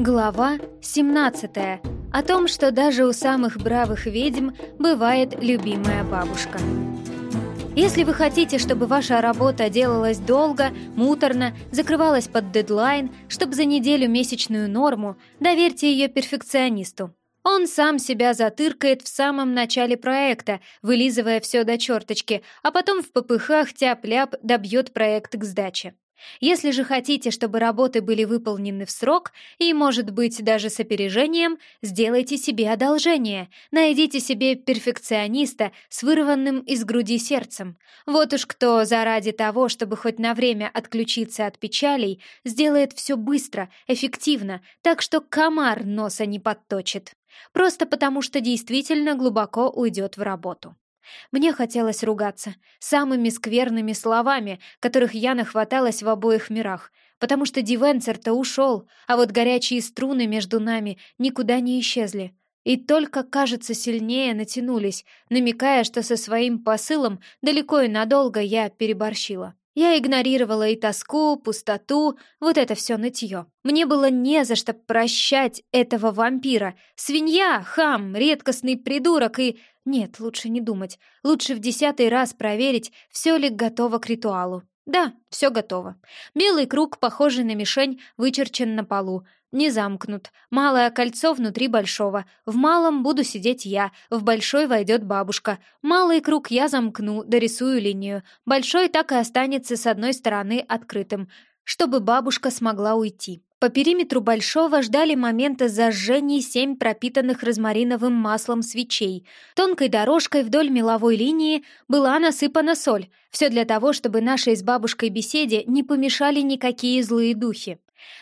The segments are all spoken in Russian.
Глава 17. О том, что даже у самых бравых ведьм бывает любимая бабушка. Если вы хотите, чтобы ваша работа делалась долго, муторно, закрывалась под дедлайн, чтобы за неделю месячную норму, доверьте ее перфекционисту. Он сам себя затыркает в самом начале проекта, вылизывая все до черточки, а потом в попыхах тяп-ляп добьет проект к сдаче. Если же хотите, чтобы работы были выполнены в срок и, может быть, даже с опережением, сделайте себе одолжение. Найдите себе перфекциониста с вырванным из груди сердцем. Вот уж кто заради того, чтобы хоть на время отключиться от печалей, сделает все быстро, эффективно, так что комар носа не подточит. Просто потому, что действительно глубоко уйдет в работу. Мне хотелось ругаться самыми скверными словами, которых я нахваталась в обоих мирах, потому что Дивенцер-то ушел, а вот горячие струны между нами никуда не исчезли. И только, кажется, сильнее натянулись, намекая, что со своим посылом далеко и надолго я переборщила. Я игнорировала и тоску, пустоту, вот это все нытье. Мне было не за что прощать этого вампира. Свинья, хам, редкостный придурок и... Нет, лучше не думать. Лучше в десятый раз проверить, все ли готово к ритуалу. Да, все готово. Белый круг, похожий на мишень, вычерчен на полу. Не замкнут. Малое кольцо внутри большого. В малом буду сидеть я, в большой войдет бабушка. Малый круг я замкну, дорисую линию. Большой так и останется с одной стороны открытым, чтобы бабушка смогла уйти. По периметру большого ждали момента зажжения семь пропитанных розмариновым маслом свечей. Тонкой дорожкой вдоль меловой линии была насыпана соль. Все для того, чтобы нашей с бабушкой беседе не помешали никакие злые духи.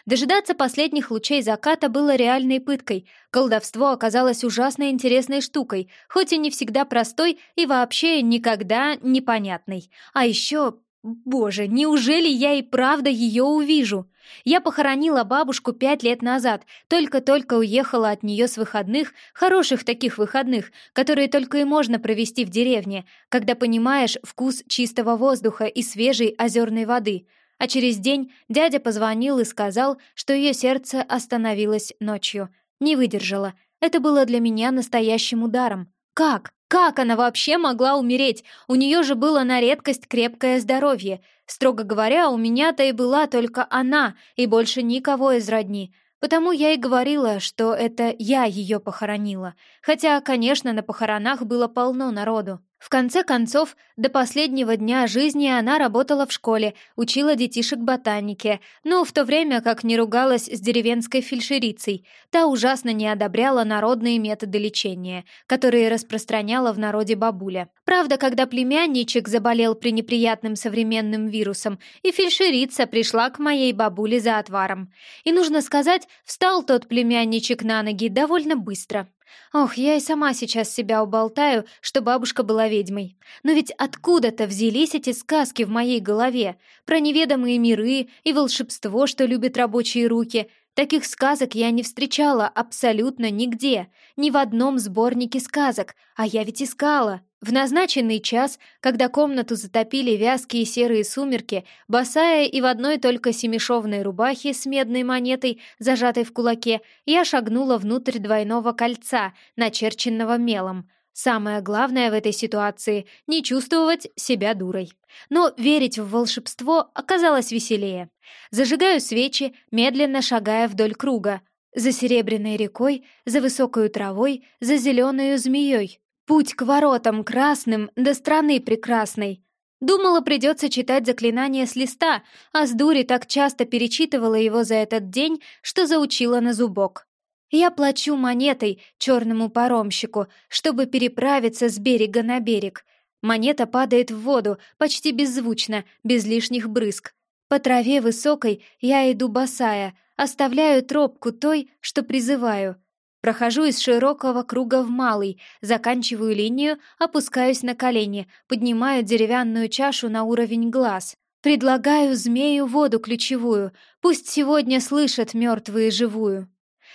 Дожидаться последних лучей заката было реальной пыткой. Колдовство оказалось ужасно интересной штукой, хоть и не всегда простой и вообще никогда непонятной. А еще Боже, неужели я и правда ее увижу? Я похоронила бабушку пять лет назад, только-только уехала от нее с выходных, хороших таких выходных, которые только и можно провести в деревне, когда понимаешь вкус чистого воздуха и свежей озерной воды. А через день дядя позвонил и сказал, что ее сердце остановилось ночью. Не выдержала. Это было для меня настоящим ударом. Как? Как она вообще могла умереть? У нее же было на редкость крепкое здоровье. Строго говоря, у меня-то и была только она, и больше никого из родни. Потому я и говорила, что это я ее похоронила. Хотя, конечно, на похоронах было полно народу. В конце концов, до последнего дня жизни она работала в школе, учила детишек ботанике, но в то время как не ругалась с деревенской фельдшерицей, та ужасно не одобряла народные методы лечения, которые распространяла в народе бабуля. Правда, когда племянничек заболел пренеприятным современным вирусом, и фельдшерица пришла к моей бабуле за отваром. И, нужно сказать, встал тот племянничек на ноги довольно быстро. Ох, я и сама сейчас себя уболтаю, что бабушка была ведьмой. Но ведь откуда-то взялись эти сказки в моей голове про неведомые миры и волшебство, что любят рабочие руки. Таких сказок я не встречала абсолютно нигде, ни в одном сборнике сказок, а я ведь искала. В назначенный час, когда комнату затопили вязкие серые сумерки, босая и в одной только семишовной рубахе с медной монетой, зажатой в кулаке, я шагнула внутрь двойного кольца, начерченного мелом. Самое главное в этой ситуации — не чувствовать себя дурой. Но верить в волшебство оказалось веселее. Зажигаю свечи, медленно шагая вдоль круга. За серебряной рекой, за высокой травой, за зеленой змеей. Путь к воротам красным до страны прекрасной. Думала, придется читать заклинание с листа, а с дури так часто перечитывала его за этот день, что заучила на зубок. Я плачу монетой черному паромщику, чтобы переправиться с берега на берег. Монета падает в воду, почти беззвучно, без лишних брызг. По траве высокой я иду босая, оставляю тропку той, что призываю — Прохожу из широкого круга в малый, заканчиваю линию, опускаюсь на колени, поднимаю деревянную чашу на уровень глаз. Предлагаю змею воду ключевую, пусть сегодня слышат мертвые живую.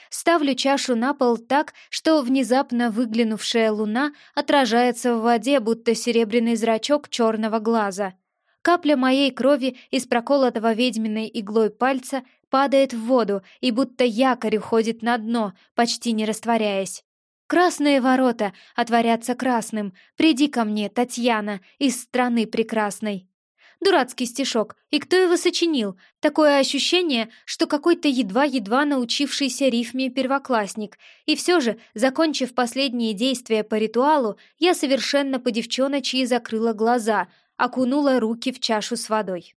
Ставлю чашу на пол так, что внезапно выглянувшая луна отражается в воде, будто серебряный зрачок черного глаза. Капля моей крови из проколотого ведьминой иглой пальца падает в воду и будто якорь уходит на дно, почти не растворяясь. «Красные ворота отворятся красным. Приди ко мне, Татьяна, из страны прекрасной». Дурацкий стишок. И кто его сочинил? Такое ощущение, что какой-то едва-едва научившийся рифме первоклассник. И все же, закончив последние действия по ритуалу, я совершенно по-девчоночьи закрыла глаза, окунула руки в чашу с водой,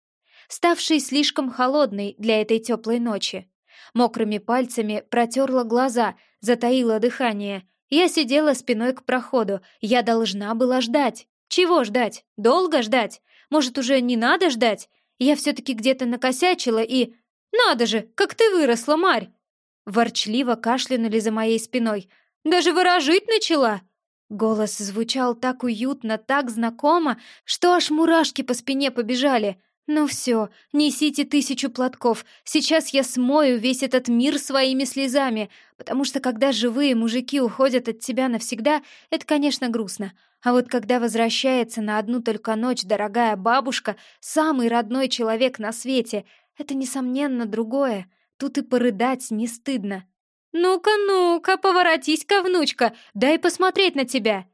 ставшей слишком холодной для этой теплой ночи. Мокрыми пальцами протерла глаза, затаила дыхание. Я сидела спиной к проходу, я должна была ждать. Чего ждать? Долго ждать? Может, уже не надо ждать? Я все-таки где-то накосячила и... Надо же, как ты выросла, Марь!» Ворчливо кашлянули за моей спиной. «Даже выражить начала!» Голос звучал так уютно, так знакомо, что аж мурашки по спине побежали. «Ну все, несите тысячу платков, сейчас я смою весь этот мир своими слезами, потому что когда живые мужики уходят от тебя навсегда, это, конечно, грустно. А вот когда возвращается на одну только ночь дорогая бабушка, самый родной человек на свете, это, несомненно, другое. Тут и порыдать не стыдно. «Ну-ка, ну-ка, поворотись-ка, внучка, дай посмотреть на тебя!»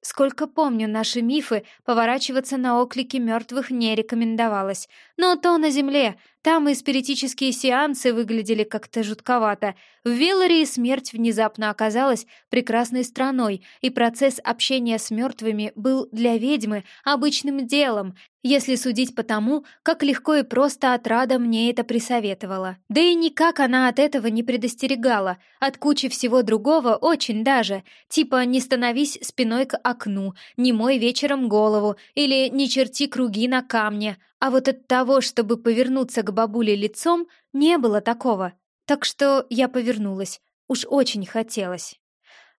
Сколько помню наши мифы, поворачиваться на оклики мертвых не рекомендовалось. Но то на земле, там и спиритические сеансы выглядели как-то жутковато. В Велории смерть внезапно оказалась прекрасной страной, и процесс общения с мертвыми был для ведьмы обычным делом, если судить по тому, как легко и просто отрада мне это присоветовала. Да и никак она от этого не предостерегала, от кучи всего другого очень даже, типа «не становись спиной к окну», «не мой вечером голову» или «не черти круги на камне», а вот от того, чтобы повернуться к бабуле лицом, не было такого. Так что я повернулась, уж очень хотелось.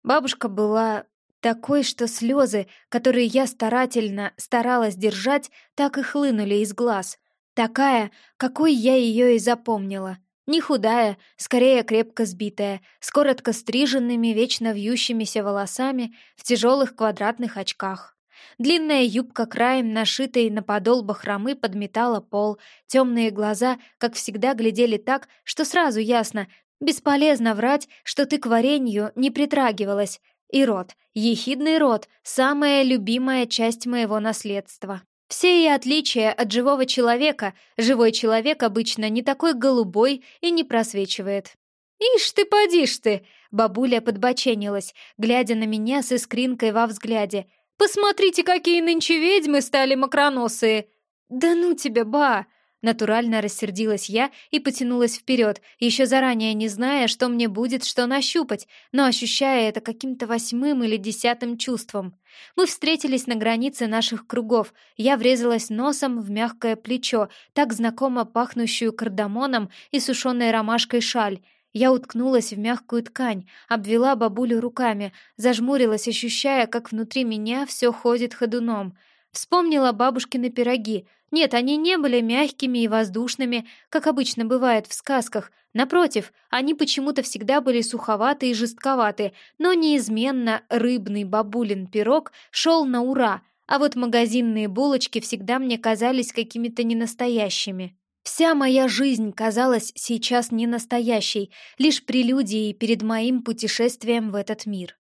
Бабушка была такой, что слезы, которые я старательно старалась держать, так и хлынули из глаз. Такая, какой я ее и запомнила. Не худая, скорее крепко сбитая, с коротко стриженными, вечно вьющимися волосами, в тяжелых квадратных очках. Длинная юбка краем, нашитой на подол бахромы, подметала пол. Темные глаза, как всегда, глядели так, что сразу ясно, бесполезно врать, что ты к варенью не притрагивалась, и рот, ехидный рот, самая любимая часть моего наследства. Все и отличия от живого человека, живой человек обычно не такой голубой и не просвечивает. «Ишь ты, подишь ты!» Бабуля подбоченилась, глядя на меня с искринкой во взгляде. «Посмотрите, какие нынче ведьмы стали мокроносые!» «Да ну тебя, ба!» Натурально рассердилась я и потянулась вперед, еще заранее не зная, что мне будет что нащупать, но ощущая это каким-то восьмым или десятым чувством. Мы встретились на границе наших кругов. Я врезалась носом в мягкое плечо, так знакомо пахнущую кардамоном и сушеной ромашкой шаль. Я уткнулась в мягкую ткань, обвела бабулю руками, зажмурилась, ощущая, как внутри меня все ходит ходуном — Вспомнила бабушкины пироги. Нет, они не были мягкими и воздушными, как обычно бывает в сказках. Напротив, они почему-то всегда были суховаты и жестковаты, но неизменно рыбный бабулин пирог шел на ура, а вот магазинные булочки всегда мне казались какими-то ненастоящими. Вся моя жизнь казалась сейчас ненастоящей, лишь прелюдией перед моим путешествием в этот мир.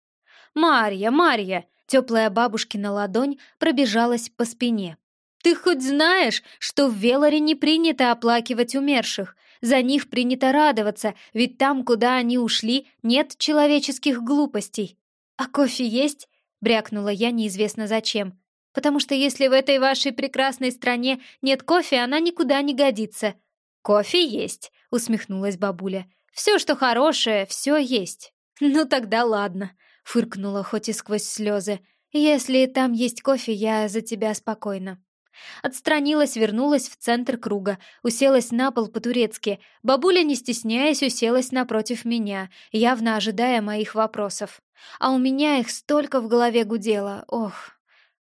«Марья, Марья!» Теплая бабушкина ладонь пробежалась по спине. «Ты хоть знаешь, что в Велоре не принято оплакивать умерших? За них принято радоваться, ведь там, куда они ушли, нет человеческих глупостей. А кофе есть?» — брякнула я неизвестно зачем. «Потому что если в этой вашей прекрасной стране нет кофе, она никуда не годится». «Кофе есть», — усмехнулась бабуля. «Все, что хорошее, все есть». «Ну тогда ладно», — фыркнула хоть и сквозь слезы. «Если там есть кофе, я за тебя спокойно». Отстранилась, вернулась в центр круга, уселась на пол по-турецки. Бабуля, не стесняясь, уселась напротив меня, явно ожидая моих вопросов. А у меня их столько в голове гудело, ох.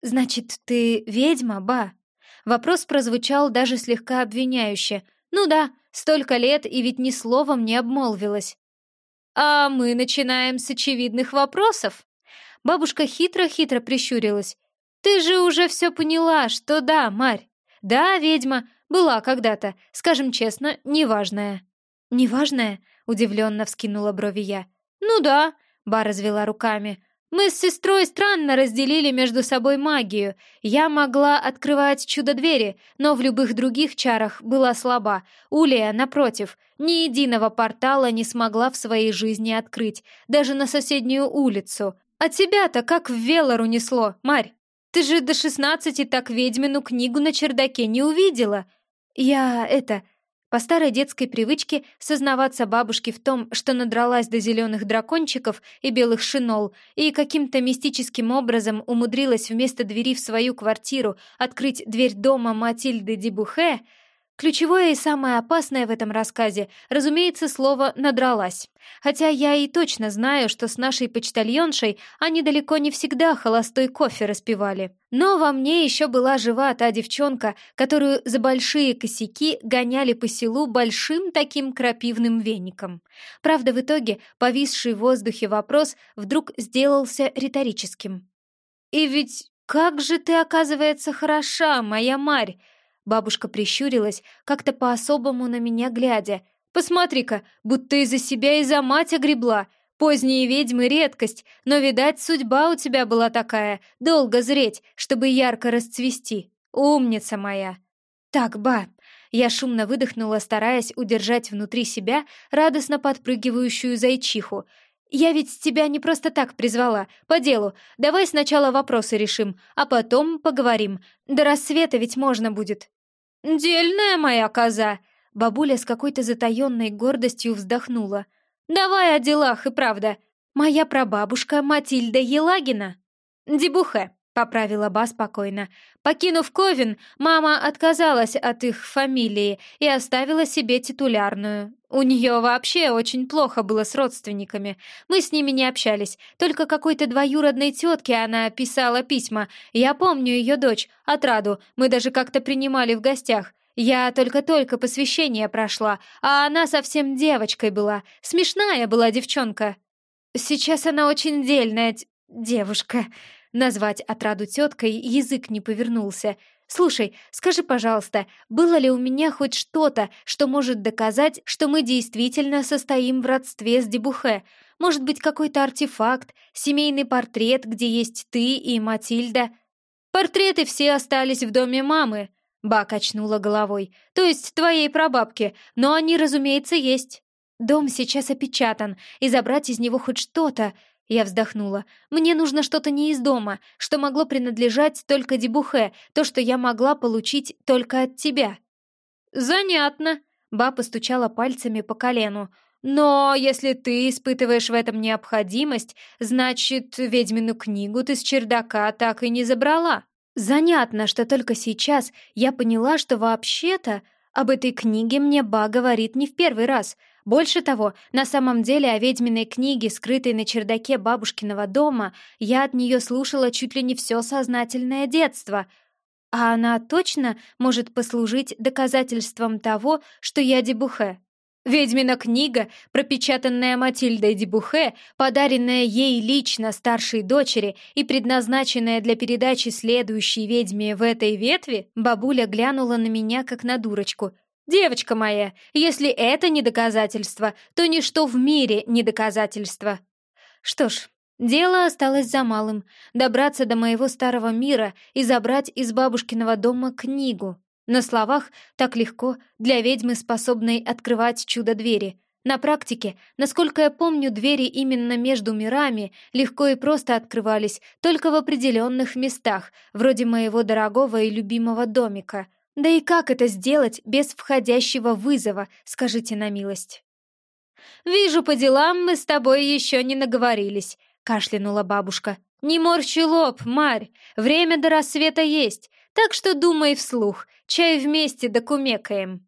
«Значит, ты ведьма, ба?» Вопрос прозвучал даже слегка обвиняюще. «Ну да, столько лет и ведь ни словом не обмолвилась». «А мы начинаем с очевидных вопросов?» Бабушка хитро-хитро прищурилась. «Ты же уже все поняла, что да, Марь. Да, ведьма, была когда-то, скажем честно, неважная». «Неважная?» — удивленно вскинула брови я. «Ну да», — Ба развела руками. Мы с сестрой странно разделили между собой магию. Я могла открывать чудо-двери, но в любых других чарах была слаба. Улия, напротив, ни единого портала не смогла в своей жизни открыть, даже на соседнюю улицу. А тебя-то как в Велору несло, Марь? Ты же до шестнадцати так ведьмину книгу на чердаке не увидела. Я это... По старой детской привычке сознаваться бабушке в том, что надралась до зеленых дракончиков и белых шинол, и каким-то мистическим образом умудрилась вместо двери в свою квартиру открыть дверь дома Матильды Дебухе, Ключевое и самое опасное в этом рассказе, разумеется, слово «надралась». Хотя я и точно знаю, что с нашей почтальоншей они далеко не всегда холостой кофе распивали. Но во мне еще была жива та девчонка, которую за большие косяки гоняли по селу большим таким крапивным веником. Правда, в итоге повисший в воздухе вопрос вдруг сделался риторическим. «И ведь как же ты, оказывается, хороша, моя Марь!» Бабушка прищурилась, как-то по-особому на меня глядя. «Посмотри-ка, будто из-за себя и за мать огребла. Поздние ведьмы — редкость, но, видать, судьба у тебя была такая, долго зреть, чтобы ярко расцвести. Умница моя!» «Так, ба!» Я шумно выдохнула, стараясь удержать внутри себя радостно подпрыгивающую зайчиху. «Я ведь тебя не просто так призвала, по делу. Давай сначала вопросы решим, а потом поговорим. До рассвета ведь можно будет». «Дельная моя коза!» Бабуля с какой-то затаенной гордостью вздохнула. «Давай о делах и правда. Моя прабабушка Матильда Елагина». «Дебухе», — поправила Ба спокойно. «Покинув Ковен, мама отказалась от их фамилии и оставила себе титулярную. У нее вообще очень плохо было с родственниками. Мы с ними не общались. Только какой-то двоюродной тетке она писала письма. Я помню ее дочь, Отраду. Мы даже как-то принимали в гостях. Я только-только посвящение прошла, а она совсем девочкой была. Смешная была девчонка. Сейчас она очень дельная девушка. Назвать Отраду теткой язык не повернулся. «Слушай, скажи, пожалуйста, было ли у меня хоть что-то, что может доказать, что мы действительно состоим в родстве с Дебухе? Может быть, какой-то артефакт, семейный портрет, где есть ты и Матильда?» «Портреты все остались в доме мамы», — Ба качнула головой. «То есть твоей прабабки, но они, разумеется, есть». «Дом сейчас опечатан, и забрать из него хоть что-то...» Я вздохнула. «Мне нужно что-то не из дома, что могло принадлежать только Дебухе, то, что я могла получить только от тебя». «Занятно», — Ба постучала пальцами по колену. «Но если ты испытываешь в этом необходимость, значит, ведьмину книгу ты с чердака так и не забрала». Занятно, что только сейчас я поняла, что вообще-то об этой книге мне Ба говорит не в первый раз — больше того, на самом деле о ведьминой книге, скрытой на чердаке бабушкиного дома, я от нее слушала чуть ли не все сознательное детство. А она точно может послужить доказательством того, что я Дебухе. Ведьмина книга, пропечатанная Матильдой Дебухе, подаренная ей лично старшей дочери и предназначенная для передачи следующей ведьме в этой ветви, бабуля глянула на меня, как на дурочку — «Девочка моя, если это не доказательство, то ничто в мире не доказательство». Что ж, дело осталось за малым — добраться до моего старого мира и забрать из бабушкиного дома книгу. На словах так легко для ведьмы, способной открывать чудо-двери. На практике, насколько я помню, двери именно между мирами легко и просто открывались только в определенных местах, вроде моего дорогого и любимого домика — да и как это сделать без входящего вызова, скажите на милость? «Вижу, по делам мы с тобой еще не наговорились», — кашлянула бабушка. «Не морщи лоб, Марь, время до рассвета есть, так что думай вслух, чай вместе докумекаем».